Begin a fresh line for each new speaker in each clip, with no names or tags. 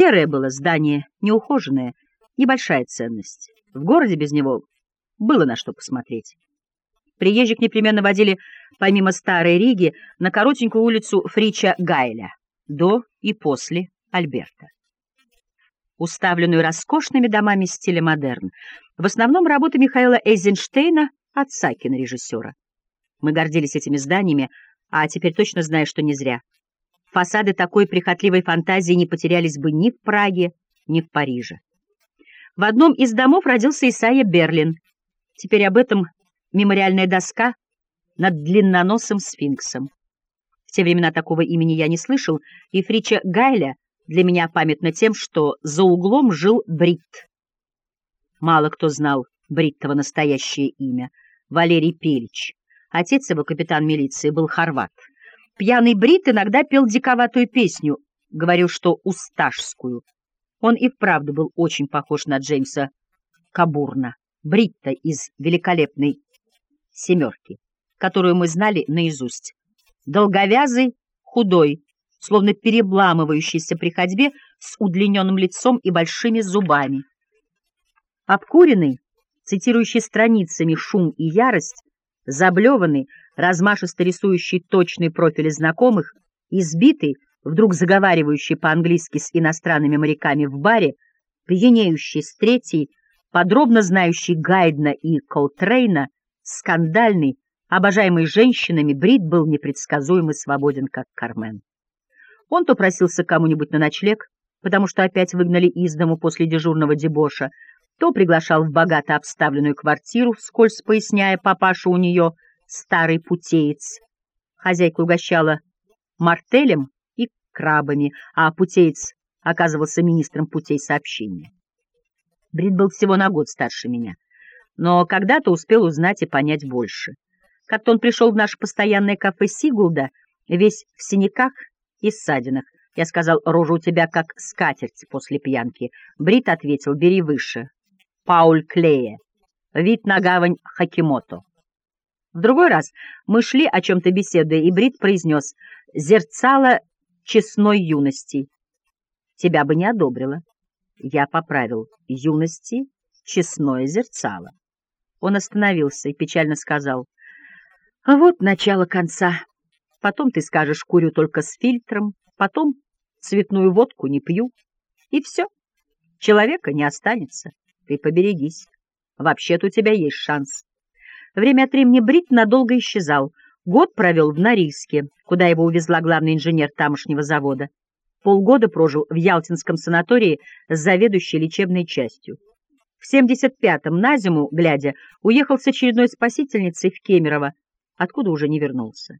Серое было здание, неухоженное, небольшая ценность. В городе без него было на что посмотреть. Приезжих непременно водили, помимо Старой Риги, на коротенькую улицу Фрича Гайля, до и после Альберта. Уставленную роскошными домами стиля модерн, в основном работы Михаила Эйзенштейна, отца кинорежиссера. Мы гордились этими зданиями, а теперь точно знаю, что не зря. Фасады такой прихотливой фантазии не потерялись бы ни в Праге, ни в Париже. В одном из домов родился Исайя Берлин. Теперь об этом мемориальная доска над длинноносым сфинксом. В те времена такого имени я не слышал, и Фрича Гайля для меня памятна тем, что за углом жил Брит. Мало кто знал Бриттова настоящее имя — Валерий Пелич. Отец его, капитан милиции, был хорват. Пьяный Брит иногда пел диковатую песню, говорил, что усташскую. Он и вправду был очень похож на Джеймса Кабурна, Бритта из великолепной «семерки», которую мы знали наизусть. Долговязый, худой, словно перебламывающийся при ходьбе с удлиненным лицом и большими зубами. Обкуренный, цитирующий страницами шум и ярость, заблеванный, размашисто рисующий точные профили знакомых, избитый, вдруг заговаривающий по-английски с иностранными моряками в баре, пьянеющий с третьей, подробно знающий Гайдна и Колтрейна, скандальный, обожаемый женщинами, Брит был непредсказуем и свободен, как Кармен. Он то просился кому-нибудь на ночлег, потому что опять выгнали из дому после дежурного дебоша, то приглашал в богато обставленную квартиру, вскользь поясняя папашу у нее старый путеец. Хозяйка угощала мартелем и крабами, а путеец оказывался министром путей сообщения. Брит был всего на год старше меня но когда-то успел узнать и понять больше. Как-то он пришел в наше постоянное кафе Сигулда, весь в синяках и ссадинах. Я сказал, рожа у тебя как скатерть после пьянки. Брит ответил, бери выше. Пауль Клея. Вид на гавань Хакимото. В другой раз мы шли о чем-то беседуя, и Брит произнес «Зерцало честной юности». Тебя бы не одобрила. Я поправил «Юности честное зерцало». Он остановился и печально сказал, «А вот начало конца. Потом ты скажешь, курю только с фильтром, потом цветную водку не пью, и все. Человека не останется. Ты поберегись. Вообще-то у тебя есть шанс». Время от времени Брит надолго исчезал. Год провел в Норильске, куда его увезла главный инженер тамошнего завода. Полгода прожил в Ялтинском санатории с заведующей лечебной частью. В 75-м на зиму, глядя, уехал с очередной спасительницей в Кемерово, откуда уже не вернулся.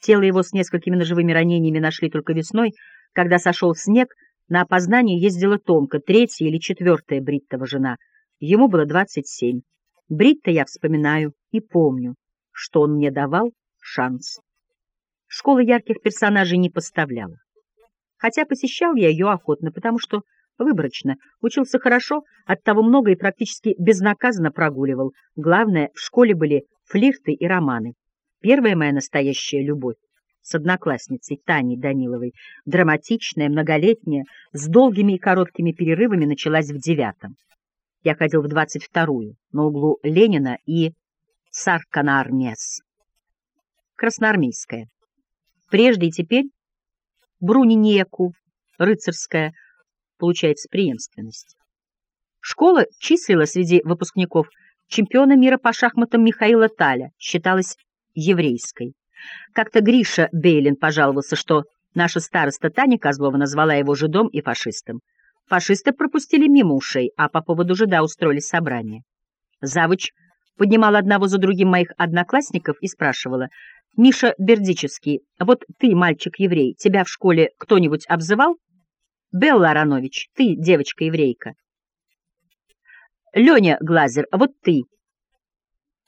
Тело его с несколькими ножевыми ранениями нашли только весной, когда сошел снег, на опознание ездила Томка, третья или четвертая Бриттова жена. Ему было 27. Бритта я вспоминаю и помню, что он мне давал шанс. Школа ярких персонажей не поставляла. Хотя посещал я ее охотно, потому что Выборочно. Учился хорошо, оттого много и практически безнаказанно прогуливал. Главное, в школе были флирты и романы. Первая моя настоящая любовь с одноклассницей Таней Даниловой, драматичная, многолетняя, с долгими и короткими перерывами началась в девятом. Я ходил в двадцать вторую, на углу Ленина и Сарканармес. Красноармейская. Прежде и теперь Брунинеку, рыцарская, получается преемственность. Школа числила среди выпускников чемпиона мира по шахматам Михаила Таля, считалась еврейской. Как-то Гриша Бейлин пожаловался, что наша староста Таня Козлова назвала его жидом и фашистом. Фашисты пропустили мимо ушей, а по поводу жида устроили собрание. Завуч поднимала одного за другим моих одноклассников и спрашивала, «Миша Бердичевский, вот ты, мальчик-еврей, тебя в школе кто-нибудь обзывал?» Белла Аронович, ты девочка-еврейка. Леня Глазер, вот ты.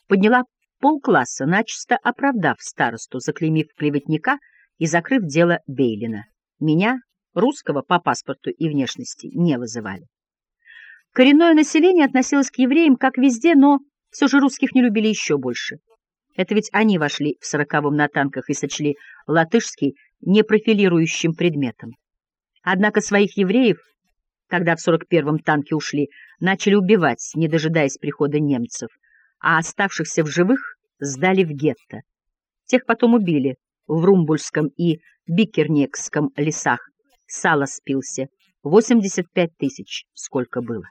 Подняла полкласса, начисто оправдав старосту, заклеймив клеветника и закрыв дело Бейлина. Меня, русского, по паспорту и внешности не вызывали. Коренное население относилось к евреям как везде, но все же русских не любили еще больше. Это ведь они вошли в сороковом на танках и сочли латышский непрофилирующим предметом. Однако своих евреев когда в 41-м танки ушли, начали убивать, не дожидаясь прихода немцев, а оставшихся в живых сдали в гетто. Тех потом убили в Румбульском и Бикернекском лесах. Сало спился. 85 тысяч сколько было.